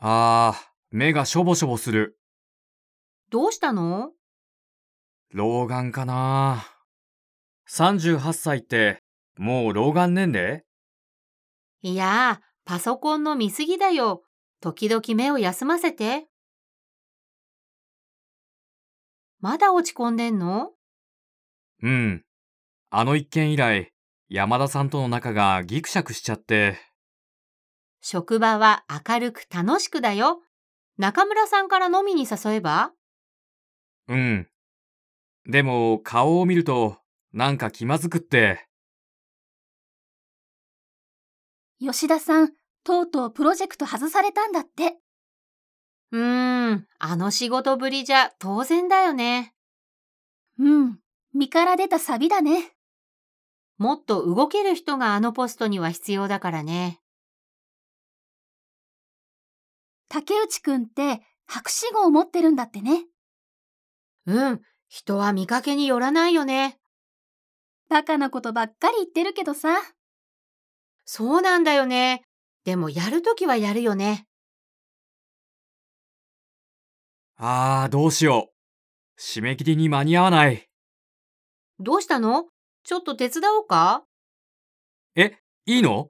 あー、目がしょぼしょぼする。どうしたの？老眼かな。38歳って、もう老眼年齢いやー、パソコンの見過ぎだよ。時々目を休ませて。まだ落ち込んでんの？うん。あの一件以来、山田さんとの仲がギクシャクしちゃって。職場は明るく楽しくだよ。中村さんから飲みに誘えば？うん。でも、顔を見ると、なんか気まずくって。吉田さん、とうとうプロジェクト外されたんだって。うーん、あの仕事ぶりじゃ当然だよね。うん、身から出たサビだね。もっと動ける人があのポストには必要だからね。竹内くんって博士号を持ってるんだってね。うん、人は見かけによらないよね。バカなことばっかり言ってるけどさ。そうなんだよね。でもやるときはやるよね。あー、どうしよう。締め切りに間に合わない。どうしたの？ちょっと手伝おうか？え、いいの？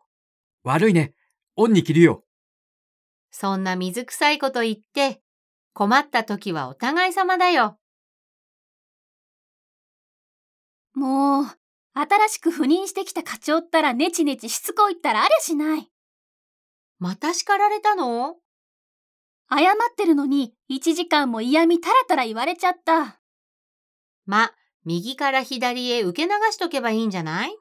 悪いね。オンに切るよ。そんな水臭いこと言って、困ったときはお互い様だよ。もう、新しく赴任してきた課長ったらネチネチしつこいったらありゃしない。また叱られたの？謝ってるのに1時間も嫌味たらたら言われちゃった。ま、右から左へ受け流しとけばいいんじゃない？